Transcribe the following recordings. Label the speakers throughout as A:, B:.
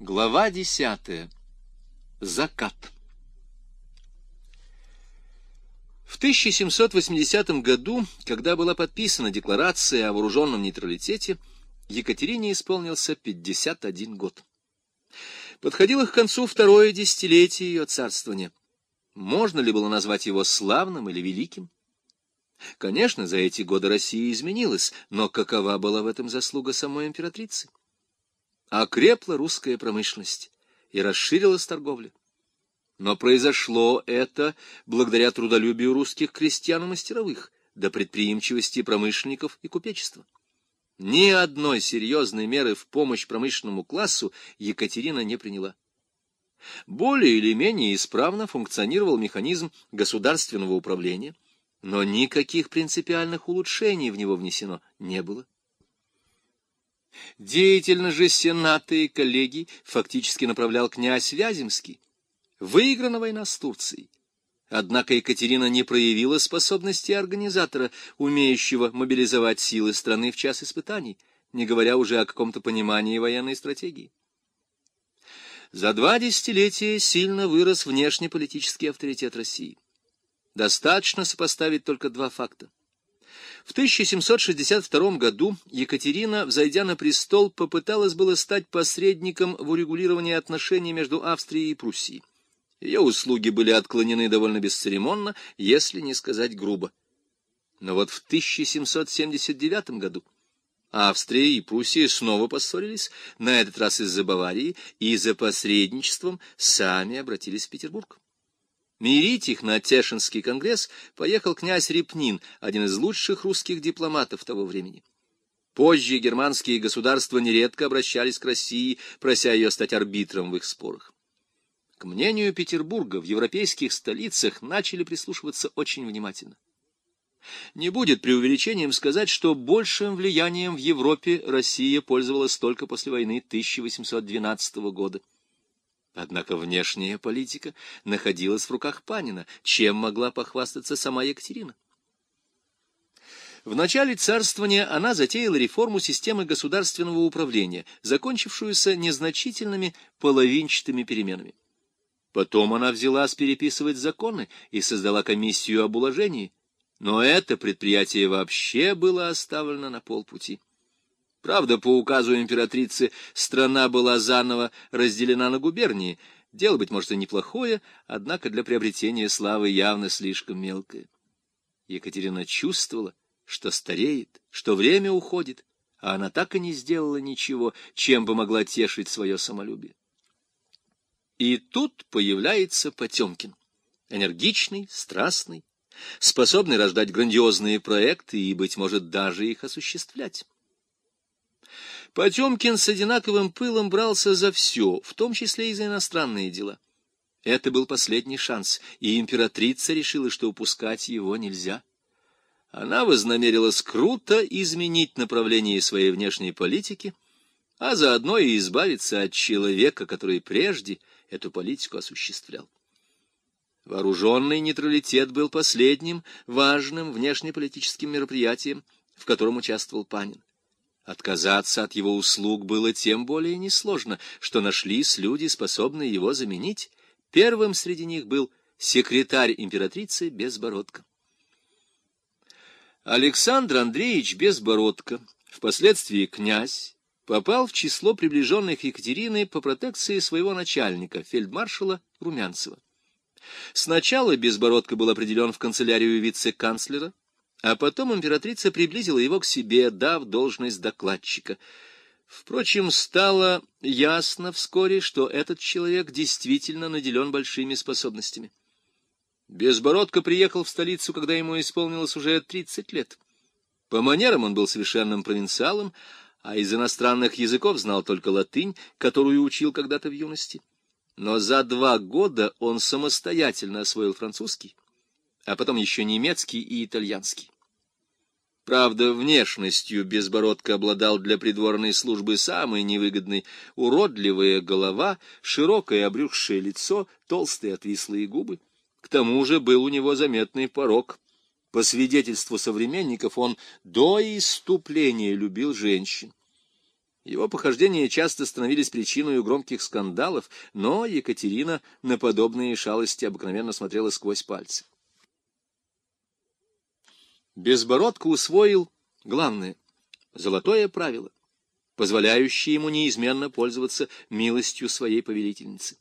A: Глава десятая. Закат. В 1780 году, когда была подписана декларация о вооруженном нейтралитете, Екатерине исполнился 51 год. Подходило к концу второе десятилетие ее царствования. Можно ли было назвать его славным или великим? Конечно, за эти годы Россия изменилась, но какова была в этом заслуга самой императрицы? Окрепла русская промышленность и расширилась торговля. Но произошло это благодаря трудолюбию русских крестьян и мастеровых, до предприимчивости промышленников и купечества. Ни одной серьезной меры в помощь промышленному классу Екатерина не приняла. Более или менее исправно функционировал механизм государственного управления – но никаких принципиальных улучшений в него внесено не было. Деятельно же Сената и коллеги фактически направлял князь Вяземский. Выиграна война с Турцией. Однако Екатерина не проявила способности организатора, умеющего мобилизовать силы страны в час испытаний, не говоря уже о каком-то понимании военной стратегии. За два десятилетия сильно вырос внешнеполитический авторитет России. Достаточно сопоставить только два факта. В 1762 году Екатерина, взойдя на престол, попыталась было стать посредником в урегулировании отношений между Австрией и Пруссией. Ее услуги были отклонены довольно бесцеремонно, если не сказать грубо. Но вот в 1779 году Австрия и Пруссия снова поссорились, на этот раз из-за Баварии, и за посредничеством сами обратились в Петербург. Мирить их на Тешинский конгресс поехал князь Репнин, один из лучших русских дипломатов того времени. Позже германские государства нередко обращались к России, прося ее стать арбитром в их спорах. К мнению Петербурга в европейских столицах начали прислушиваться очень внимательно. Не будет преувеличением сказать, что большим влиянием в Европе Россия пользовалась только после войны 1812 года. Однако внешняя политика находилась в руках Панина, чем могла похвастаться сама Екатерина. В начале царствования она затеяла реформу системы государственного управления, закончившуюся незначительными половинчатыми переменами. Потом она взялась переписывать законы и создала комиссию об уложении, но это предприятие вообще было оставлено на полпути. Правда, по указу императрицы страна была заново разделена на губернии. Дело, быть может, и неплохое, однако для приобретения славы явно слишком мелкое. Екатерина чувствовала, что стареет, что время уходит, а она так и не сделала ничего, чем бы могла тешить свое самолюбие. И тут появляется Потемкин, энергичный, страстный, способный рождать грандиозные проекты и, быть может, даже их осуществлять. Потемкин с одинаковым пылом брался за все, в том числе и за иностранные дела. Это был последний шанс, и императрица решила, что упускать его нельзя. Она вознамерилась круто изменить направление своей внешней политики, а заодно и избавиться от человека, который прежде эту политику осуществлял. Вооруженный нейтралитет был последним важным внешнеполитическим мероприятием, в котором участвовал Панин. Отказаться от его услуг было тем более несложно, что нашлись люди, способные его заменить. Первым среди них был секретарь императрицы Безбородко. Александр Андреевич Безбородко, впоследствии князь, попал в число приближенных Екатерины по протекции своего начальника, фельдмаршала Румянцева. Сначала Безбородко был определен в канцелярию вице-канцлера, а потом императрица приблизила его к себе, дав должность докладчика. Впрочем, стало ясно вскоре, что этот человек действительно наделен большими способностями. Безбородко приехал в столицу, когда ему исполнилось уже тридцать лет. По манерам он был совершенным провинциалом, а из иностранных языков знал только латынь, которую учил когда-то в юности. Но за два года он самостоятельно освоил французский, а потом еще немецкий и итальянский. Правда, внешностью Безбородко обладал для придворной службы самой невыгодной уродливая голова, широкое обрюхшее лицо, толстые отвислые губы. К тому же был у него заметный порог. По свидетельству современников, он до иступления любил женщин. Его похождения часто становились причиной громких скандалов, но Екатерина на подобные шалости обыкновенно смотрела сквозь пальцы. Безбородко усвоил главное — золотое правило, позволяющее ему неизменно пользоваться милостью своей повелительницы.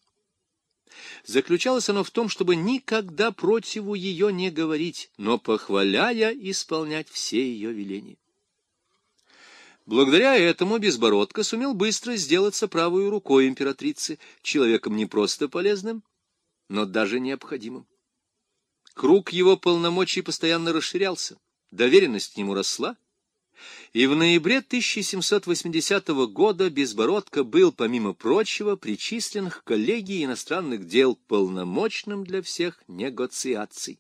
A: Заключалось оно в том, чтобы никогда противу ее не говорить, но, похваляя, исполнять все ее веления. Благодаря этому Безбородко сумел быстро сделаться правой рукой императрицы, человеком не просто полезным, но даже необходимым. Круг его полномочий постоянно расширялся, доверенность к нему росла, и в ноябре 1780 года Безбородко был, помимо прочего, причислен к коллегии иностранных дел полномочным для всех негоциаций.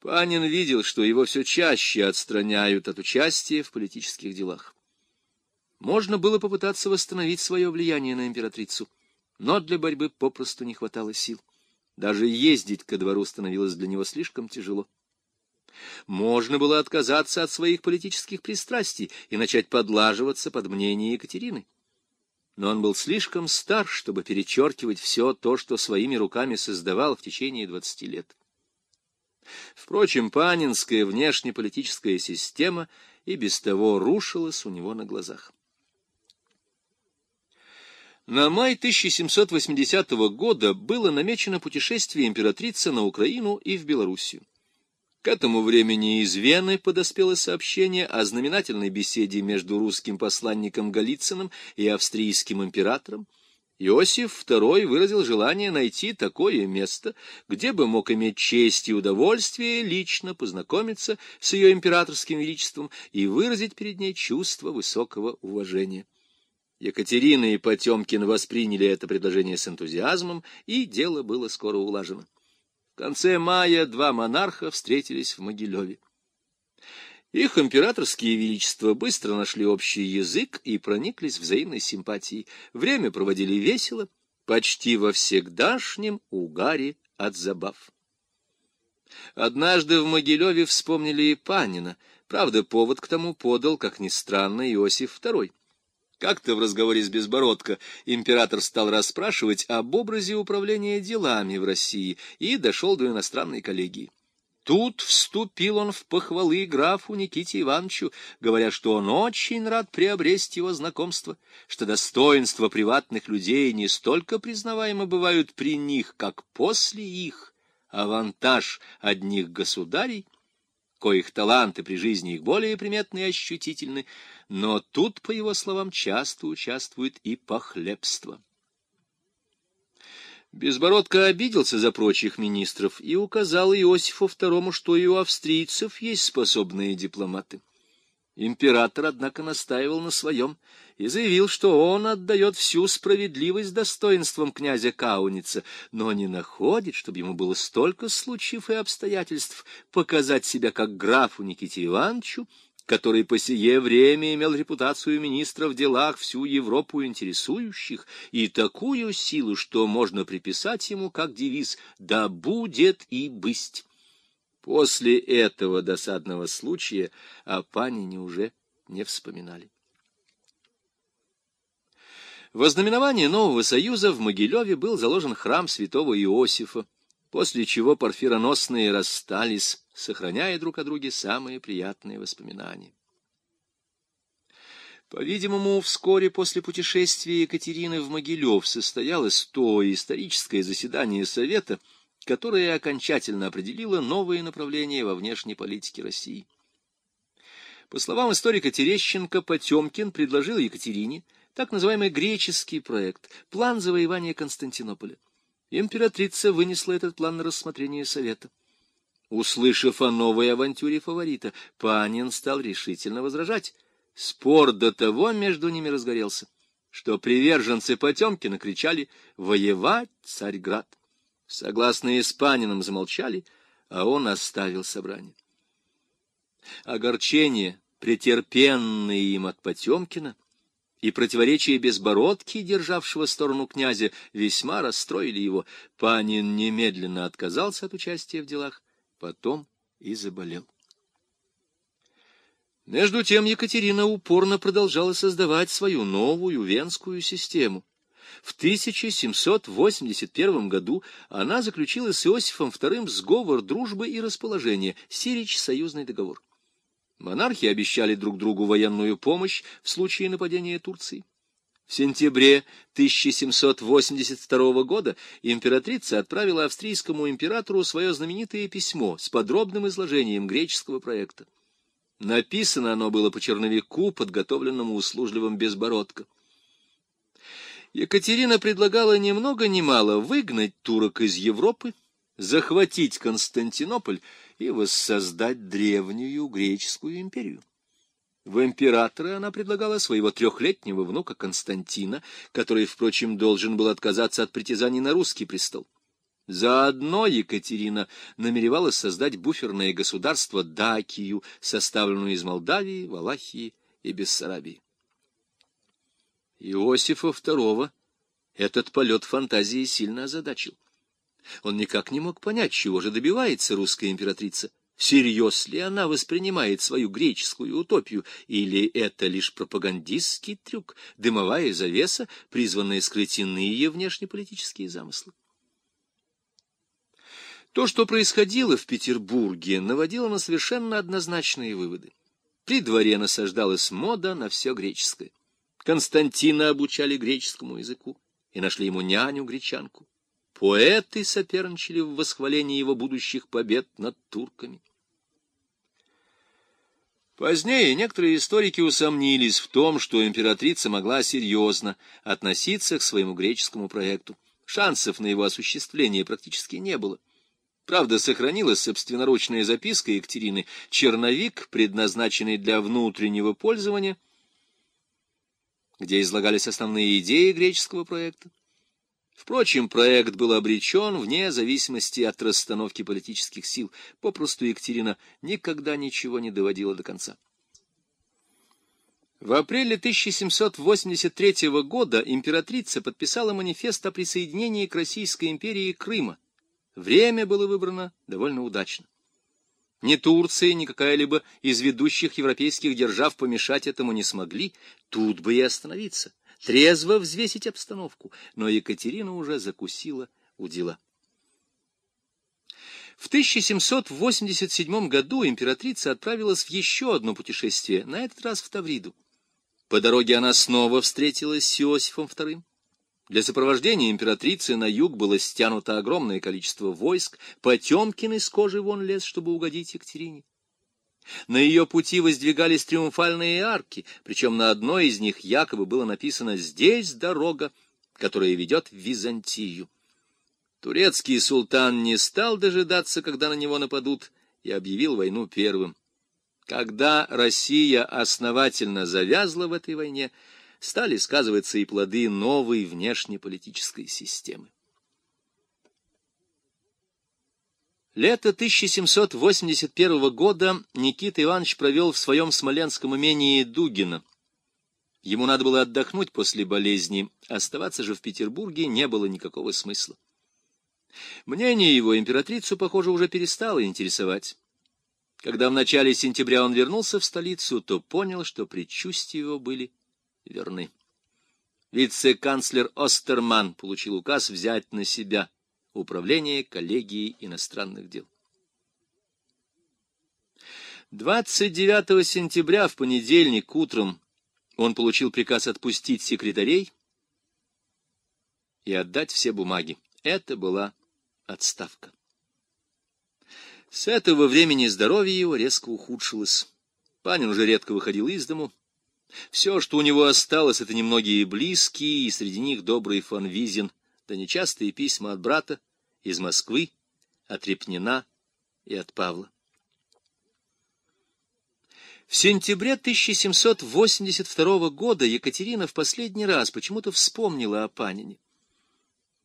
A: Панин видел, что его все чаще отстраняют от участия в политических делах. Можно было попытаться восстановить свое влияние на императрицу, но для борьбы попросту не хватало сил. Даже ездить ко двору становилось для него слишком тяжело. Можно было отказаться от своих политических пристрастий и начать подлаживаться под мнение Екатерины. Но он был слишком стар, чтобы перечеркивать все то, что своими руками создавал в течение двадцати лет. Впрочем, панинская внешнеполитическая система и без того рушилась у него на глазах. На май 1780 года было намечено путешествие императрицы на Украину и в Белоруссию. К этому времени из Вены подоспело сообщение о знаменательной беседе между русским посланником Голицыным и австрийским императором. Иосиф II выразил желание найти такое место, где бы мог иметь честь и удовольствие лично познакомиться с ее императорским величеством и выразить перед ней чувство высокого уважения. Екатерина и Потемкин восприняли это предложение с энтузиазмом, и дело было скоро улажено. В конце мая два монарха встретились в Могилеве. Их императорские величества быстро нашли общий язык и прониклись взаимной симпатией. Время проводили весело, почти во всегдашнем угаре от забав. Однажды в Могилеве вспомнили и Панина. Правда, повод к тому подал, как ни странно, Иосиф II. Как-то в разговоре с Безбородко император стал расспрашивать об образе управления делами в России и дошел до иностранной коллегии. Тут вступил он в похвалы графу Никите Ивановичу, говоря, что он очень рад приобрести его знакомство, что достоинства приватных людей не столько признаваемы бывают при них, как после их, авантаж одних государей — коих таланты при жизни их более приметны и ощутительны, но тут, по его словам, часто участвует и похлебство. Безбородко обиделся за прочих министров и указал Иосифу II, что и у австрийцев есть способные дипломаты. Император, однако, настаивал на своем и заявил, что он отдает всю справедливость достоинствам князя Кауница, но не находит, чтобы ему было столько случаев и обстоятельств показать себя как графу Никите Ивановичу, который по сие время имел репутацию министра в делах всю Европу интересующих и такую силу, что можно приписать ему как девиз «Да будет и бысть». После этого досадного случая о Панине уже не вспоминали. Во знаменование нового союза в Могилеве был заложен храм святого Иосифа, после чего парфироносные расстались, сохраняя друг о друге самые приятные воспоминания. По-видимому, вскоре после путешествия Екатерины в Могилев состоялось то историческое заседание Совета, которая окончательно определила новые направления во внешней политике России. По словам историка Терещенко, Потемкин предложил Екатерине так называемый греческий проект, план завоевания Константинополя. Императрица вынесла этот план на рассмотрение Совета. Услышав о новой авантюре фаворита, Панин стал решительно возражать. Спор до того между ними разгорелся, что приверженцы Потемкина кричали «Воевать, Царьград!». Согласные с Паниным замолчали, а он оставил собрание. Огорчение, претерпенное им от Потемкина, и противоречие безбородки, державшего сторону князя, весьма расстроили его. Панин немедленно отказался от участия в делах, потом и заболел. Между тем Екатерина упорно продолжала создавать свою новую венскую систему. В 1781 году она заключила с Иосифом II сговор дружбы и расположения, Сирич-союзный договор. Монархи обещали друг другу военную помощь в случае нападения Турции. В сентябре 1782 года императрица отправила австрийскому императору свое знаменитое письмо с подробным изложением греческого проекта. Написано оно было по черновику, подготовленному услужливым Безбородко. Екатерина предлагала ни много ни мало выгнать турок из Европы, захватить Константинополь и воссоздать древнюю греческую империю. В императоры она предлагала своего трехлетнего внука Константина, который, впрочем, должен был отказаться от притязаний на русский престол. Заодно Екатерина намеревалась создать буферное государство Дакию, составленное из Молдавии, Валахии и Бессарабии. Иосифа II этот полет фантазии сильно озадачил. Он никак не мог понять, чего же добивается русская императрица. Всерьез ли она воспринимает свою греческую утопию, или это лишь пропагандистский трюк, дымовая завеса, призванная скрыть иные внешнеполитические замыслы? То, что происходило в Петербурге, наводило на совершенно однозначные выводы. При дворе насаждалась мода на все греческое. Константина обучали греческому языку и нашли ему няню-гречанку. Поэты соперничали в восхвалении его будущих побед над турками. Позднее некоторые историки усомнились в том, что императрица могла серьезно относиться к своему греческому проекту. Шансов на его осуществление практически не было. Правда, сохранилась собственноручная записка Екатерины, черновик, предназначенный для внутреннего пользования, где излагались основные идеи греческого проекта. Впрочем, проект был обречен вне зависимости от расстановки политических сил. Попросту Екатерина никогда ничего не доводила до конца. В апреле 1783 года императрица подписала манифест о присоединении к Российской империи Крыма, Время было выбрано довольно удачно. Ни Турция, ни какая-либо из ведущих европейских держав помешать этому не смогли, тут бы и остановиться, трезво взвесить обстановку, но Екатерина уже закусила у дела. В 1787 году императрица отправилась в еще одно путешествие, на этот раз в Тавриду. По дороге она снова встретилась с Иосифом II. Для сопровождения императрицы на юг было стянуто огромное количество войск, Потемкин из кожи вон лез, чтобы угодить Екатерине. На ее пути воздвигались триумфальные арки, причем на одной из них якобы было написано «Здесь дорога, которая ведет в Византию». Турецкий султан не стал дожидаться, когда на него нападут, и объявил войну первым. Когда Россия основательно завязла в этой войне, стали сказываться и плоды новой внешнеполитической системы. Лето 1781 года Никита Иванович провел в своем смоленском имении Дугина. Ему надо было отдохнуть после болезни, оставаться же в Петербурге не было никакого смысла. Мнение его императрицу, похоже, уже перестало интересовать. Когда в начале сентября он вернулся в столицу, то понял, что предчувствия его были верны. Вице-канцлер Остерман получил указ взять на себя управление коллегией иностранных дел. 29 сентября в понедельник утром он получил приказ отпустить секретарей и отдать все бумаги. Это была отставка. С этого времени здоровье его резко ухудшилось. Панин уже редко выходил из дому, все, что у него осталось, это немногие близкие, и среди них добрый фон Визин, да нечастые письма от брата из Москвы, от Репнина и от Павла. В сентябре 1782 года Екатерина в последний раз почему-то вспомнила о Панине.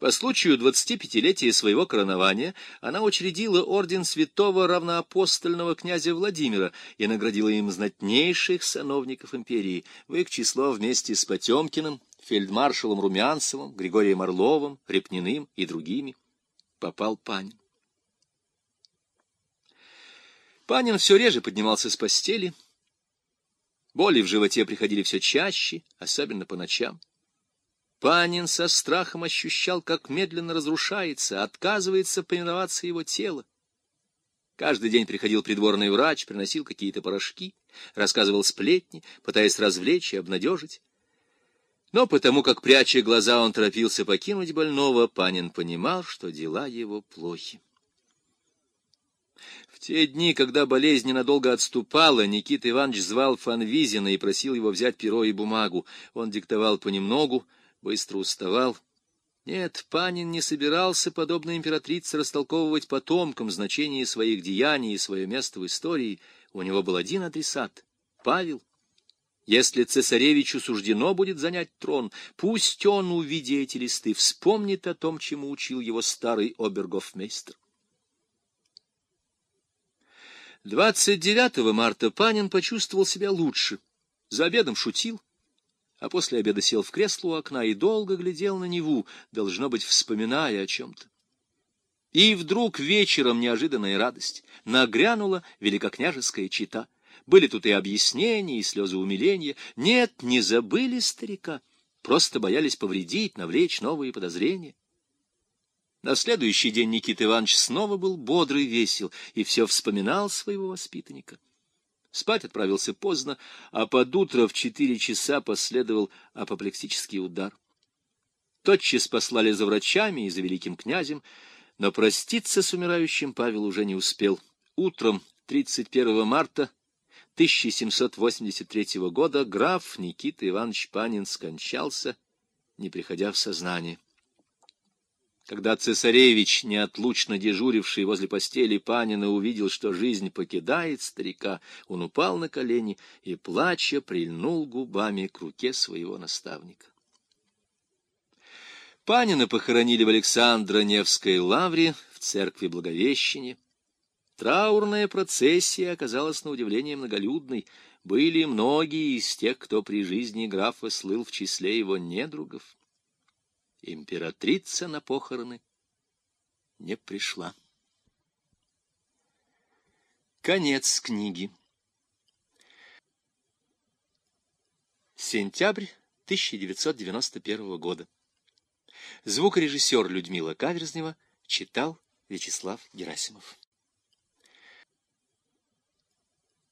A: По случаю 25-летия своего коронования она учредила орден святого равноапостольного князя Владимира и наградила им знатнейших сановников империи, в их число вместе с Потемкиным, фельдмаршалом Румянцевым, Григорием Орловым, Репниным и другими попал Панин. Панин все реже поднимался с постели, Боли в животе приходили все чаще, особенно по ночам. Панин со страхом ощущал, как медленно разрушается, отказывается повиноваться его тело. Каждый день приходил придворный врач, приносил какие-то порошки, рассказывал сплетни, пытаясь развлечь и обнадежить. Но потому как, пряча глаза, он торопился покинуть больного, Панин понимал, что дела его плохи. В те дни, когда болезнь ненадолго отступала, Никита Иванович звал Фанвизина и просил его взять перо и бумагу. Он диктовал понемногу, быстро уставал. Нет, Панин не собирался, подобно императрице, растолковывать потомкам значение своих деяний и свое место в истории. У него был один адресат — Павел. Если цесаревичу суждено будет занять трон, пусть он, увидя эти листы, вспомнит о том, чему учил его старый обергофмейстер. 29 марта Панин почувствовал себя лучше. За обедом шутил, а после обеда сел в кресло у окна и долго глядел на Неву, должно быть, вспоминая о чем-то. И вдруг вечером неожиданная радость. Нагрянула великокняжеская чита. Были тут и объяснения, и слезы умиления. Нет, не забыли старика, просто боялись повредить, навлечь новые подозрения. На следующий день Никита Иванович снова был бодрый, весел и все вспоминал своего воспитанника. Спать отправился поздно, а под утро в четыре часа последовал апоплексический удар. Тотчас послали за врачами и за великим князем, но проститься с умирающим Павел уже не успел. Утром 31 марта 1783 года граф Никита Иванович Панин скончался, не приходя в сознание. Когда цесаревич, неотлучно дежуривший возле постели Панина, увидел, что жизнь покидает старика, он упал на колени и, плача, прильнул губами к руке своего наставника. Панина похоронили в Александро Невской лавре в церкви Благовещения. Траурная процессия оказалась на удивление многолюдной. Были многие из тех, кто при жизни графа слыл в числе его недругов императрица на похороны не пришла. Конец книги. Сентябрь 1991 года. Звукорежиссер Людмила Каверзнева читал Вячеслав Герасимов.